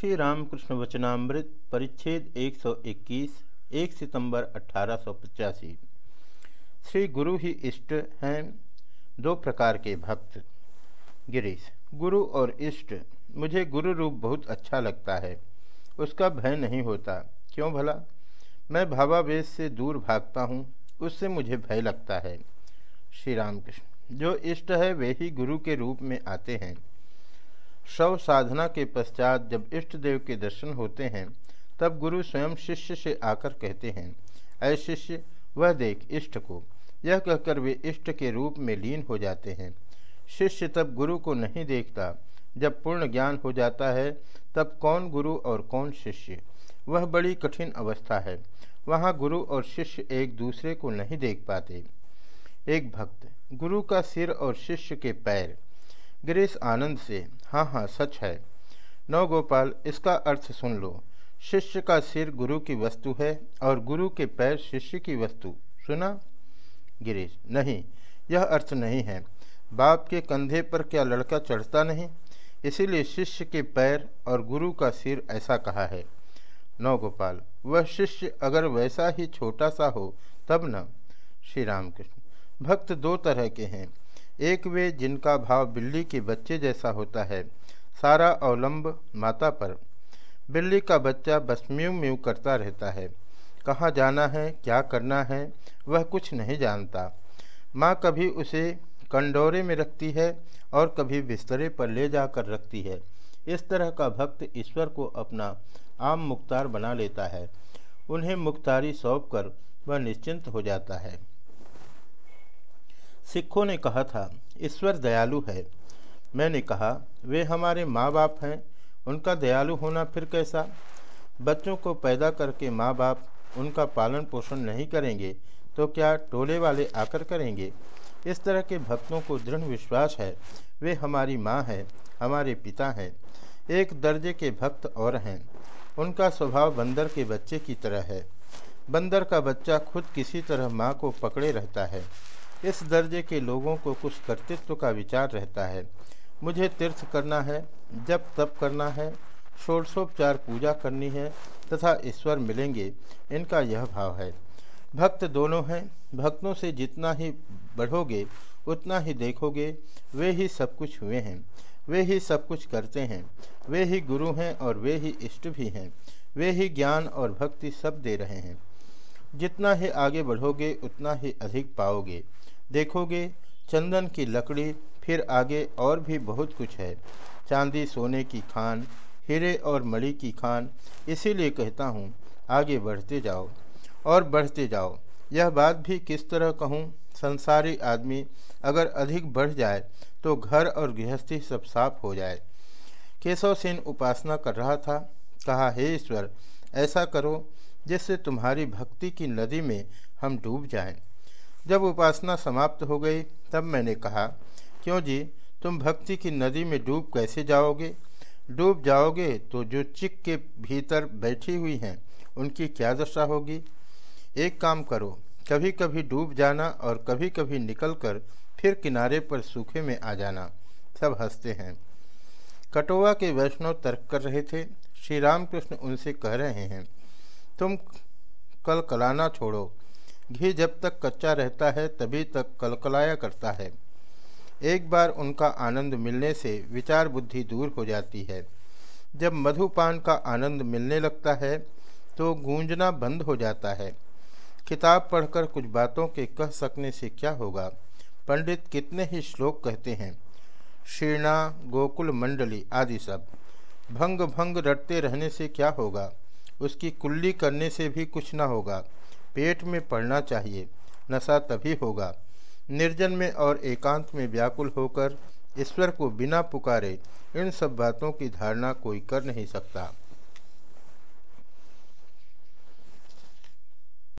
श्री रामकृष्ण वचनामृत परिच्छेद 121 एक सितंबर अठारह श्री गुरु ही इष्ट हैं, दो प्रकार के भक्त। गिरीश, गुरु और इष्ट, मुझे गुरु रूप बहुत अच्छा लगता है। उसका भय नहीं होता। क्यों भला? मैं भावावेश से दूर भागता हूँ, उससे मुझे भय लगता है। श्री रामकृष्ण जो इष्ट है, वे ही गुरु के रूप में आते हैं। शव साधना के पश्चात जब इष्ट देव के दर्शन होते हैं, तब गुरु स्वयं शिष्य से आकर कहते हैं, ऐ शिष्य, वह देख इष्ट को। यह कहकर वे इष्ट के रूप में लीन हो जाते हैं। शिष्य तब गुरु को नहीं देखता। जब पूर्ण ज्ञान हो जाता है, तब कौन गुरु और कौन शिष्य? वह बड़ी कठिन अवस्था है। वहाँ गुरु और शिष्य एक दूसरे को नहीं देख पाते। एक भक्त, गुरु का सिर और शिष्य के पैर गिरीश आनंद से हाँ हाँ सच है। नवगोपाल इसका अर्थ सुन लो। शिष्य का सिर गुरु की वस्तु है और गुरु के पैर शिष्य की वस्तु। सुना? गिरीश, नहीं, यह अर्थ नहीं है। बाप के कंधे पर क्या लड़का चढ़ता नहीं? इसीलिए शिष्य के पैर और गुरु का सिर ऐसा कहा है। नवगोपाल वह शिष्य अगर वैसा ही छोटा सा हो, तब न। श्री रामकृष्ण, भक्त दो तरह के हैं। एक वे जिनका भाव बिल्ली के बच्चे जैसा होता है, सारा अवलंब माता पर। बिल्ली का बच्चा बस म्यू म्यू करता रहता है। कहाँ जाना है, क्या करना है, वह कुछ नहीं जानता। माँ कभी उसे कंडोरे में रखती है और कभी बिस्तरे पर ले जाकर रखती है। इस तरह का भक्त ईश्वर को अपना आम मुख्तार बना लेता है। उन्हें मुख्तारी सौंप कर वह निश्चिंत हो जाता है। सिखों ने कहा था, ईश्वर दयालु है। मैंने कहा, वे हमारे माँ बाप हैं, उनका दयालु होना फिर कैसा? बच्चों को पैदा करके माँ बाप उनका पालन पोषण नहीं करेंगे तो क्या टोले वाले आकर करेंगे? इस तरह के भक्तों को दृढ़ विश्वास है। वे हमारी माँ है, हमारे पिता हैं, एक दर्जे के भक्त और हैं। उनका स्वभाव बंदर के बच्चे की तरह है। बंदर का बच्चा खुद किसी तरह माँ को पकड़े रहता है। इस दर्जे के लोगों को कुछ कर्तृत्व का विचार रहता है। मुझे तीर्थ करना है जब तप करना है, षोड़शोपचार पूजा करनी है तथा ईश्वर मिलेंगे, इनका यह भाव है। भक्त दोनों हैं, भक्तों से जितना ही बढ़ोगे, उतना ही देखोगे, वे ही सब कुछ हुए हैं, वे ही सब कुछ करते हैं, वे ही गुरु हैं और वे ही इष्ट भी हैं, वे ही ज्ञान और भक्ति सब दे रहे हैं। जितना ही आगे बढ़ोगे, उतना ही अधिक पाओगे। देखोगे, चंदन की लकड़ी फिर आगे और भी बहुत कुछ है। चांदी, सोने की खान, हीरे और मणि की खान, इसीलिए कहता हूँ, आगे बढ़ते जाओ और बढ़ते जाओ। यह बात भी किस तरह कहूँ? संसारी आदमी अगर अधिक बढ़ जाए तो घर और गृहस्थी सब साफ़ हो जाए। केशव सेन उपासना कर रहा था, कहा, हे ईश्वर, ऐसा करो जिससे तुम्हारी भक्ति की नदी में हम डूब जाएँ। जब उपासना समाप्त हो गई, तब मैंने कहा, क्यों जी, तुम भक्ति की नदी में डूब कैसे जाओगे? डूब जाओगे तो जो चिक के भीतर बैठी हुई हैं, उनकी क्या दशा होगी? एक काम करो कभी कभी डूब जाना और कभी कभी निकलकर फिर किनारे पर सूखे में आ जाना सब हँसते हैं। कटोवा के वैष्णव तर्क कर रहे थे। श्री रामकृष्ण उनसे कह रहे हैं तुम कल कलाना छोड़ो। घी जब तक कच्चा रहता है, तभी तक कलकलाया करता है। एक बार उनका आनंद मिलने से विचार बुद्धि दूर हो जाती है। जब मधुपान का आनंद मिलने लगता है तो गूंजना बंद हो जाता है। किताब पढ़कर कुछ बातों के कह सकने से क्या होगा? पंडित कितने ही श्लोक कहते हैं। शीर्णा गोकुल मंडली आदि सब। भंग भंग रटते रहने से क्या होगा? उसकी कुल्ली करने से भी कुछ ना होगा। पेट में पड़ना चाहिए, नशा तभी होगा। निर्जन में और एकांत में व्याकुल होकर ईश्वर को बिना पुकारे इन सब बातों की धारणा कोई कर नहीं सकता।